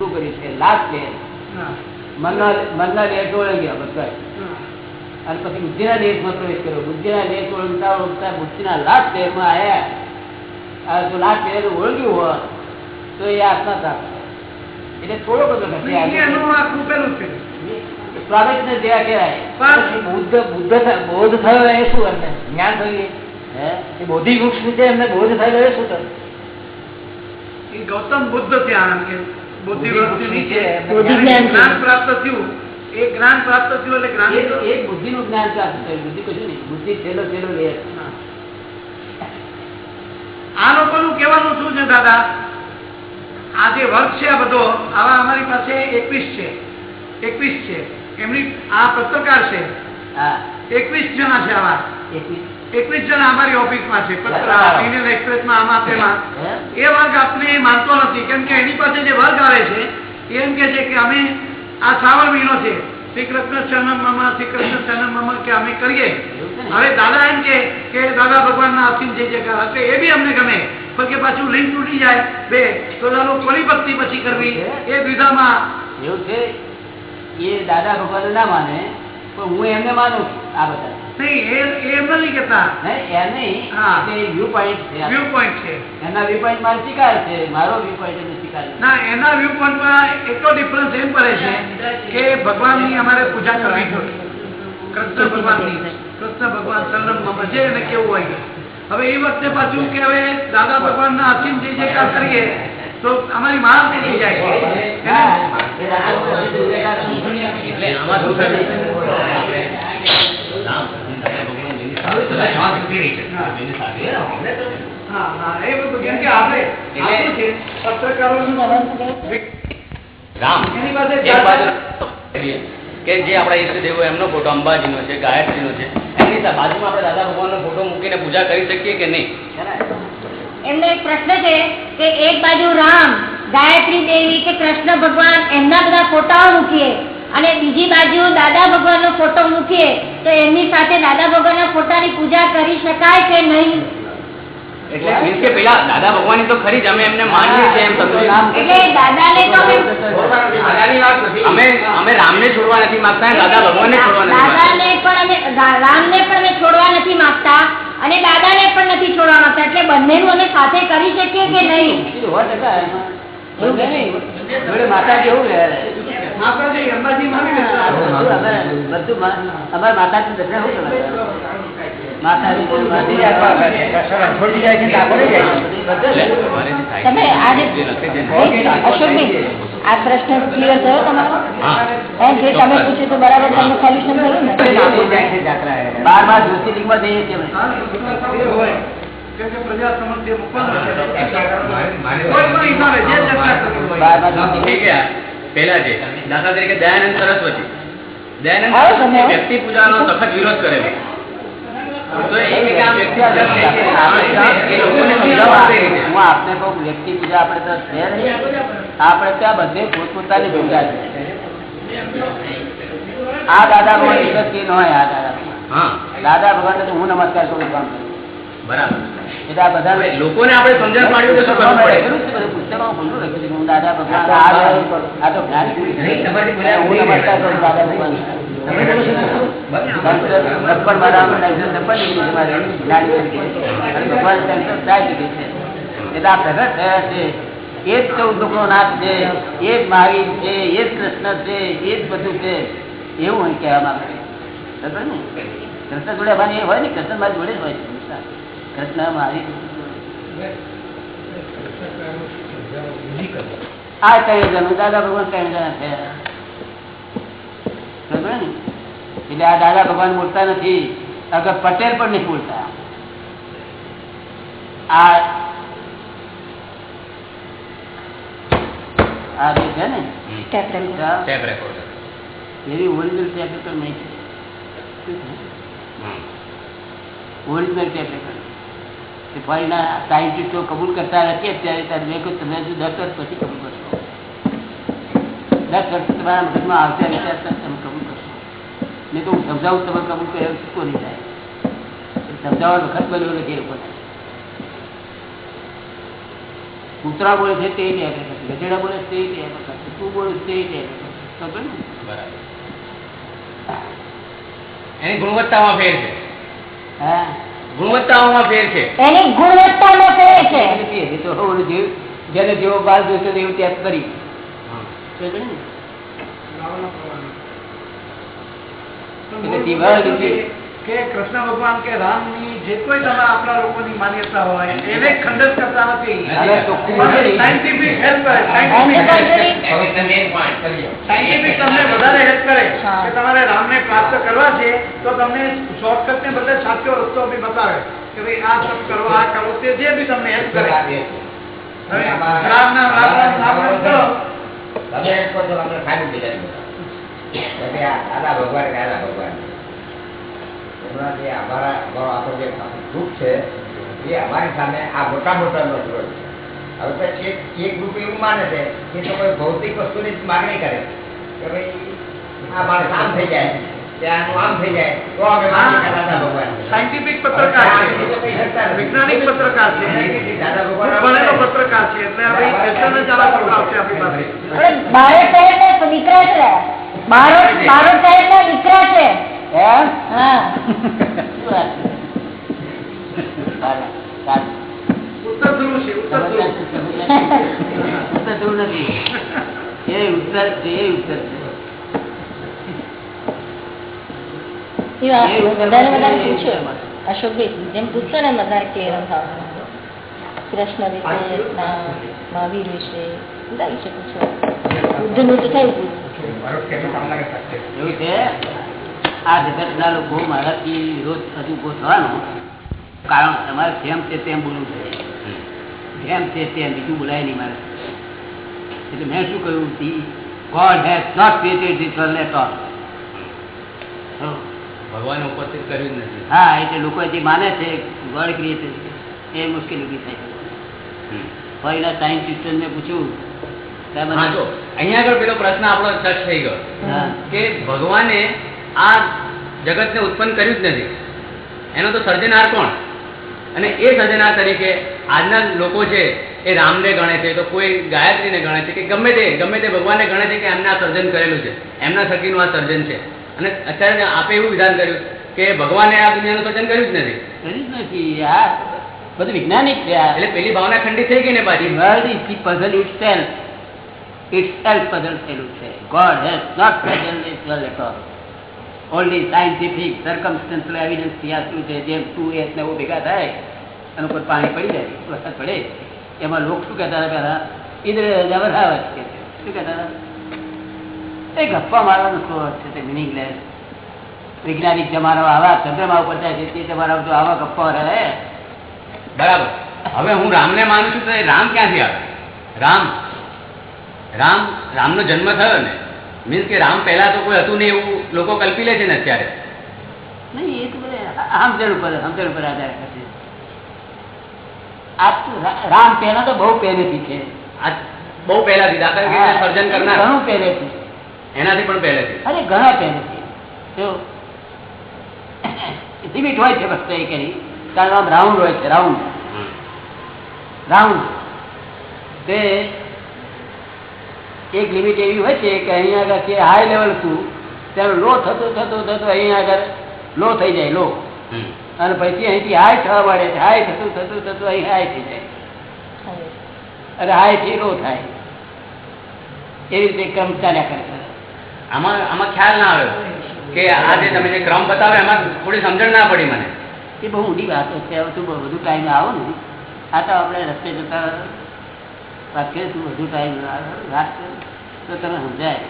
શું કર્યું છે? લાસ્ટ લેયર મનના મનના લેયર તો ઓળંગ્યા બધા અને પછી બુદ્ધિના લેયરમાં પ્રવેશ કર્યો. બુદ્ધિના લેયર ઓળંગતા ઓળંગતા બુદ્ધિના લાસ્ટ લેયરમાં આવ્યા તો લાસ્ટ લેયર ઓળંગ્યું હોત તો એ આત્મા થાય. એટલે થોડો બધો સ્વાગત ને જેવા કહેવાય. બુદ્ધ બુદ્ધ બોધ થયો એ શું એમને? જ્ઞાન થયું હે? એ બોધિ વૃક્ષ છે એમને બોધ થયેલો એ શું થયું? એ ગૌતમ બુદ્ધ ત્યાં આનંદ કે. બુદ્ધિ લોકો વૃત્તિ નીચે નીચે બુદ્ધિ જ્ઞાન છે. જ્ઞાન પ્રાપ્ત થયું. એ જ્ઞાન પ્રાપ્ત થયું એટલે જ્ઞાન એ- એ બુદ્ધિનું જ્ઞાન પ્રાપ્ત થયું બુદ્ધિ કશું નહીં. બુદ્ધિ છેલ્લો છેલ્લો લેયર આ લોકોનું કહેવાનું શું છે દાદા? આ જે વર્ગ છે આ બધો આવા અમારી પાસે એકવીસ છે. એકવીસ છે. એમની આ પત્રકાર છે. એકવીસ જણા છે આવા. એકવીસ. એકવીસ જણ અમારી ઓફિસમાં છે પત્ર. ઇન્ડિયન એક્સપ્રેસમાં આમાં તેમાં એ વર્ગ આપને માનતો નથી કેમ કે એની પાસે જે વર્ગ આવે છે એમ કે છે કે અમે આ શ્રાવણ મહિનો છે શ્રી કૃષ્ણ ચરણમાં શ્રી કૃષ્ણ ચરણમાં કે અમે કરીએ? હવે દાદા એમ કે કે દાદા ભગવાનના અસીમ જે જગ્યા હશે એ બી અમને ગમે પણ કે પાછું લિંક તૂટી જાય બે તો ચાલો કોની ભક્તિ પછી કરવી એ દ્વિધામાં એવું છે? એ દાદા ભગવાન ના માને પણ હું એમને માનું છું આ બધા નહીં એ એ એમ નથી કેતા હે? એમ નહીં હા. વ્યૂ પોઈન્ટ છે વ્યૂ પોઈન્ટ છે એના વ્યૂ પોઈન્ટ મારે સ્વીકાર છે મારો વ્યૂ પોઈન્ટ એમને સ્વીકાર નથી. ના એના વ્યૂ પોઈન્ટમાં એટલો ડિફરન્સ એમ પડે છે કે ભગવાનની અમારે પૂજા કરવી જોઈએ કૃષ્ણ ભગવાનની કૃષ્ણ ભગવાન સંલગ્નમાં છે અને કેવું હોય હવે એ વખતે પાછું કે હવે દાદા ભગવાનના અસીમ જે જે કામ કરીએ તો અમારી માળ થઈ જાય ભગવાન. એટલે કે જે આપણા ઈષ્ટદેવો એમનો ફોટો અંબાજીનો છે ગાયત્રીનો છે એમની બાજુમાં આપણે દાદા ભગવાનનો ફોટો મૂકીને પૂજા કરી શકીએ કે નહીં? એમનો એક પ્રશ્ન છે કે એક બાજુ રામ ગાયત્રી દેવી કે કૃષ્ણ ભગવાન એમના બધા ફોટાઓ મૂકીએ? અને બીજી બાજુ દાદા ભગવાન નો ફોટો મૂકીએ તો એમની સાથે દાદા ભગવાન ના ફોટાની પૂજા કરી શકાય કે નહીં? એટલે પેલા દાદા ભગવાનની તો ખરી જ અમે એમને માનીએ છીએ એમ સમજો. એટલે દાદાને તો અમે- અમે અમે રામને છોડવા નથી માંગતા અને દાદા ભગવાનને છોડવા નથી માંગતા. પણ અમે રા- રામને પણ અમે છોડવા નથી માંગતા અને દાદાને પણ નથી છોડવા માંગતા. એટલે બંનેનું અમે સાથે કરી શકીએ કે નહીં? માતા જેવું અમારા માતાજી દર્શન શું તમે આજે આ પ્રશ્ન ક્લિયર થયો તમારો? જે તમે પૂછ્યું તો બરાબર તમને સોલ્યુશન થયું ને? બાર બાર જ્યોતિર્લિંગમાં જઈએ છીએ પ્રજા સમક્ષ જે મૂકવાનું છે. પેલા છે દાખલા તરીકે દયાનંદ સરસ્વતી. દયાનંદ વ્યક્તિ પૂજાનો સખત વિરોધ કરેલો વ્યક્તિ પૂજા આપણે તો છે આપણે ત્યાં બધે પોતપોતાની પૂજા છે. આ દાદા ભગવાન ન હોય આ દાદા દાદા ભગવાન તો હું નમસ્કાર કરું બરાબર. બધા લોકોને આપણે સમજણ પાડવી તો કરવું પડે? લખેલું છે બધું લખ્યું હું દાદા ભગવાન આ તો જ્ઞાની હું નમસ્કાર કરું દાદા ભગવાન મારા ભગવાન સંતોષ થાય છે. એટલે આ પ્રગટ થયા છે. એ જ ચૌદ નાથ છે એ જ મહાવીર છે એ જ કૃષ્ણ છે એ જ બધું છે. એવું અહીં કહેવા માંગે છે. ને કૃષ્ણ જોડે એ હોય ને કૃષ્ણ મારી જોડે જ હોય છે. કૃષ્ણ આ દાદા ભગવાન ત્રણ જણા થયા બરાબર ને? એટલે આ દાદા ભગવાન બોલતા નથી. અગર પટેલ પણ નહીં બોલતા આ આ જે છે ને? એવી ઓરિજિનલ ટેપ રેકોર્ડ નહીં ઓરિજિનલ ટેપ રેકર્ડ ફરીના સાયન્ટિસ્ટો કબૂલ કરતા નથી અત્યારે તમે તમે હજુ દસ વર્ષ પછી કબૂલ કરશો. દસ વર્ષ તમારા મગજમાં આવશે વિચાર તમે કબૂલ કરશો. નહીં તો હું સમજાવું તમે કબૂલ કર્યો છૂટકો નહીં થાય સમજાવવાનો વખત બન્યો નથી એ લોકોને. કૂતરા બોલે છે તે ગધેડા બોલે તે કરશે. તું બોલે તે કરશે. સમજો ને? બરાબર. એની ગુણવત્તામાં ફેર છે. હા. ગુણવત્તાઓમાં ફેર છે. એની ગુણવત્તામાં ફેર છે. એ તો હોવું જેવ જેને જેવો બાલ જોઈતો એવું ત્યાગ કરી. એટલે. કે કૃષ્ણ ભગવાન કે રામની જે કોઈ તમે આપણા લોકોની માન્યતા હોય એને ખંડન કરતા નથી. ને. સાયન્ટિફિક હેલ્પ કરે સાયન્ટિફિક તમને વધારે હેલ્પ કરે કે તમારે રામને પ્રાપ્ત કરવા છે તો તમને શોર્ટકટ ને બદલે સાચો રસ્તો બી બતાવે કે ભાઈ આ તપ કરો આ કરો તે જે બી તમને હેલ્પ કરે. રામ નામ રામ નામ રામ નામ કરો તમે એમ કહો તો અમને ખાલી એટલે દાદા ભગવાન દાદા ભગવાન? એમના જે અમારા અમારો આપણો જે ગ્રુપ છે. એ અમારી સામે આ મોટા મોટા નો છે. હવે તો એક એક ગ્રુપ એવું માને છે કે તો કોઈ ભૌતિક વસ્તુની માગણી કરે. કે ભાઈ આ માણસ આમ થઈ જાય કે આમ થઈ જાય તો અમે. સાયન્ટિફિક પત્રકાર છે. વૈજ્ઞાનિક પત્રકાર છે. દાદા ભગવાન પત્રકાર છે. એટલે હવે કૃષ્ણ જ છે આપણી પાસે. આપણે સાહેબ દીકરા છે. બારોટ સાહેબ ના દીકરા છે. અશોકભાઈ જેમ પૂછશો ને વધારે ક્લિયર થાવ કૃષ્ણ વિશે ના મહાવીર વિશે બધા વિશે પૂછો બુદ્ધનું તો થયું પૂછ. એવું છે આ જગતના લોકો મારાથી વિરોધ હજુ ઊભો થવાનો કારણ તમારે જેમ છે તેમ બોલવું છે જેમ છે તેમ બીજું બોલાય નહીં મારે. એટલે મેં શું કહ્યું God has not created this world at all. ભગવાન ઉપસ્થિત કર્યું નથી. હા એટલે લોકો જે માને છે ગોડ ક્રિએટેડ એ મુશ્કેલી ઊભી થાય. ફરીના સાયન્ટિસ્ટને પૂછ્યું અહીંયા આગળ પેલો પ્રશ્ન આપણો ટચ થઈ ગયો. કે ભગવાને આ જગતને ઉત્પન્ન કર્યું જ નથી. એનો તો સર્જનાર કોણ? અને એ સર્જનાર તરીકે આજના લોકો છે એ રામને ગણે છે તો કોઈ ગાયત્રીને ગણે છે કે ગમે તે ગમે તે ભગવાનને ગણે છે કે એમને સર્જન કરેલું છે. એમના થકીનું આ સર્જન છે. અને અત્યારે આપે એવું વિધાન કર્યું કે ભગવાને આ દુનિયાનું સર્જન કર્યું જ નથી. કરી જ નથી આ બધું વૈજ્ઞાનિક છે એટલે પેલી ભાવના ખંડિત થઈ ગઈ ને પાછી? World is the puzzle itself itself puzzle થયેલું છે. God has not puzzled it world at all. Only scientific circumstantial evidence ત્યાં શું છે, જેમ ટુ એસ ને એવું ભેગા થાય અને ઉપર પાણી પડી જાય, વરસાદ પડે, એમાં લોકો શું કહેતા હતા પહેલા? ઇધર જબરહાવત કે છે. શું કહેતા હતા? એ ગપ્પા મારવાનો સ્વભાવ છે તે મિનિંગલેસ વૈજ્ઞાનિક જમાનો આવા ચંદ્રમા ઉપર જાય છે, તે તમારા જો આવા ગપ્પા રહે બરાબર. હવે હું રામને માનું છું તો એ રામ ક્યાંથી આવે? રામ. રામ, રામનો જન્મ થયો ને મીન્સ કે રામ પહેલા તો કોઈ હતું નહીં એવું લોકો કલ્પી લે છે ને અત્યારે? નહીં એ તો સમજણ ઉપર સમજણ ઉપર આધાર કરશે આ તો રા- રામ પહેલા તો બહુ પહેલેથી છે. બહુ પહેલાથી દાખલા તરીકે સર્જન કરનાર. ઘણું પહેલેથી. એનાથી પણ પહેલેથી. અરે ઘણા પહેલેથી. જો લિમિટ હોય છે વસ્તુ એ કરી. કારણ આમ રાઉન્ડ હોય છે રાઉન્ડ. રાઉન્ડ. તે એક લિમિટ એવી હોય છે કે અહીંયા આગળ છે હાઈ લેવલ શું ત્યારે લો થતો થતો થતો અહીંયા આગળ લો થઈ જાય લો અને પછી અહીંથી હાઈ થવા માંડે છે હાઈ થતું થતું થતું અહીં હાઈ થઈ જાય. અને હાઈ થી લો થાય. એવી રીતે ક્રમ ચાલ્યા કરે આમાં આમાં ખ્યાલ ના આવ્યો કે આ જે તમે જે ક્રમ બતાવે એમાં થોડી સમજણ ના પડી મને. એ બહુ ઊંડી વાતો છે હવે તું બધું ટાઈમ આવો ને. આ તો આપણે રસ્તે જતા વધુ ટાઈમ તો સમજાય.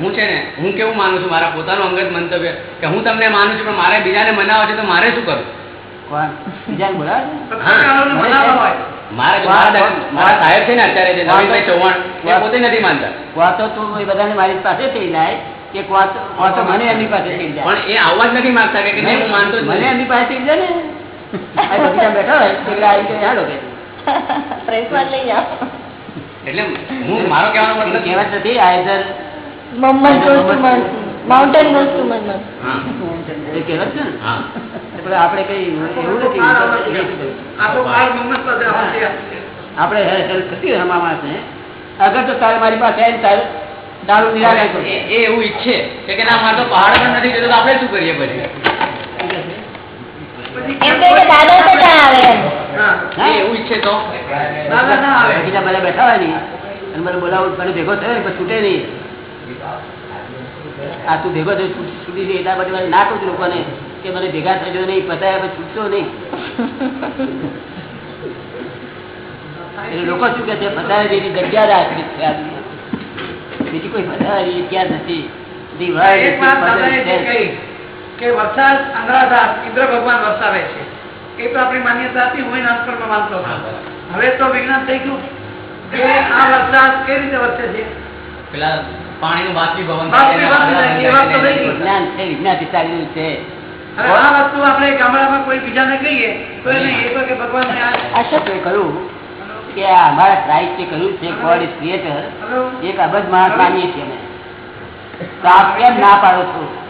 હું છે ને હું કેવું માનું છું? મારા પોતાનું અંગત મંતવ્ય કે હું તમને માનું છું પણ મારે બીજાને મનાવો છે તો મારે શું કરવું? મારા સાહેબ છે ને અત્યારે નવીનભાઈ ચૌહાણ એ પોતે નથી માનતા. વાતો તું બધાને મારી પાસે થઈ જાય કે વાતો વાતો મને એમની પાસે થઈ જાય. પણ એ આવવા જ નથી માંગતા કે હું માનતો મને એમની પાસે થઈ જાય ને. બેઠા હોય હાલો કે. પ્રેસમાં લઈ જાઓ એટલે હું મારો કહેવાનો મતલબ કહેવત નથી either Mohammed goes to mountain goes to Mohammed હા. એ કહેવત છે ને? હા. એટલે આપણે કઈ એવું નથી. આપણે હેલ્પ થતી હોય અમારા માણસને અગર તો તારે મારી પાસે આવીને તારે દારૂ નિરાકરણ એ એવું ઈચ્છે. કે કે ના મારે તો પહાડ પણ નથી જતો તો આપણે શું કરીએ પછી? એમ કે કે દાદા તો ના આવે એમ. હા એ એવું ઈચ્છે તો. દાદા ના આવે. બીજા બધા બેઠા હોય ને અને મને બોલાવું મને ભેગો થયો ને છૂટે નહીં. આ તું ભેગો થયો છૂટી જાય એટલા માટે ના કહું લોકોને કે મને ભેગા થજો નહીં પતાયા પછી છૂટશો નહીં. એટલે લોકો શું કે છે? પતાયા જેવી જગ્યા આશ્રિત છે બીજી કોઈ પતાયા જેવી જગ્યા જ નથી કે વરસાદ અંધરાધાર ઇન્દ્ર ભગવાન વરસાવે છે. એ તો આપણી માન્યતા હતી હું એના અંતરમાં માનતો હતો. હવે તો વિજ્ઞાન થઈ ગયું કે આ વરસાદ કેવી રીતે વરસે છે? પેલા પાણીનું બાષ્પીભવન. વિજ્ઞાન છે છે. હવે આ વસ્તુ આપણે ગામડામાં કોઈ બીજાને કહીએ તો એને એ તો કે ભગવાન આ શબ્દે કહ્યું? કે અમારા ક્રાઇસ્ટે કહ્યું છે ગોડ ઇઝ ક્રિએટર એક અબજ માણસ માનીએ છીએ અમે. તો આપ કેમ ના પાડો છો?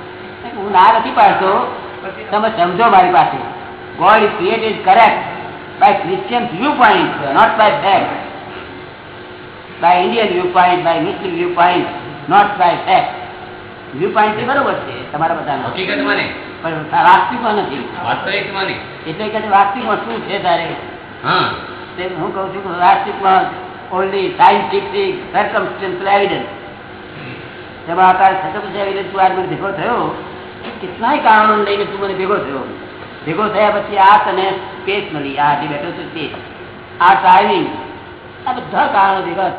હું ના નથી પાડતો તમે સમજો મારી પાસે. God is created correct by Christian view point not by fact by Indian view point by Muslim view point not by fact view point બરોબર છે તમારા બધાના. પણ વાસ્તવિકમાં નથી. એટલે કે વાસ્તવિકમાં શું છે તારે. હા. કઉ છું કે વાસ્તવિકમાં ઓનલી સાયન્ટિફિક સર્કમસ્ટન્સ એવિડન્સ જેમાં આકાર સર્કમસ્ટન્સ એવિડન્સ આજ મને ભેગો થયો. કેટલાય કારણો લઈને તું મને ભેગો થયો. ભેગો થયા પછી આ તને સ્પેસ મળી. આ જે બેઠો છું તે. આ ટાઈમિંગ આ બધા કારણો ભેગા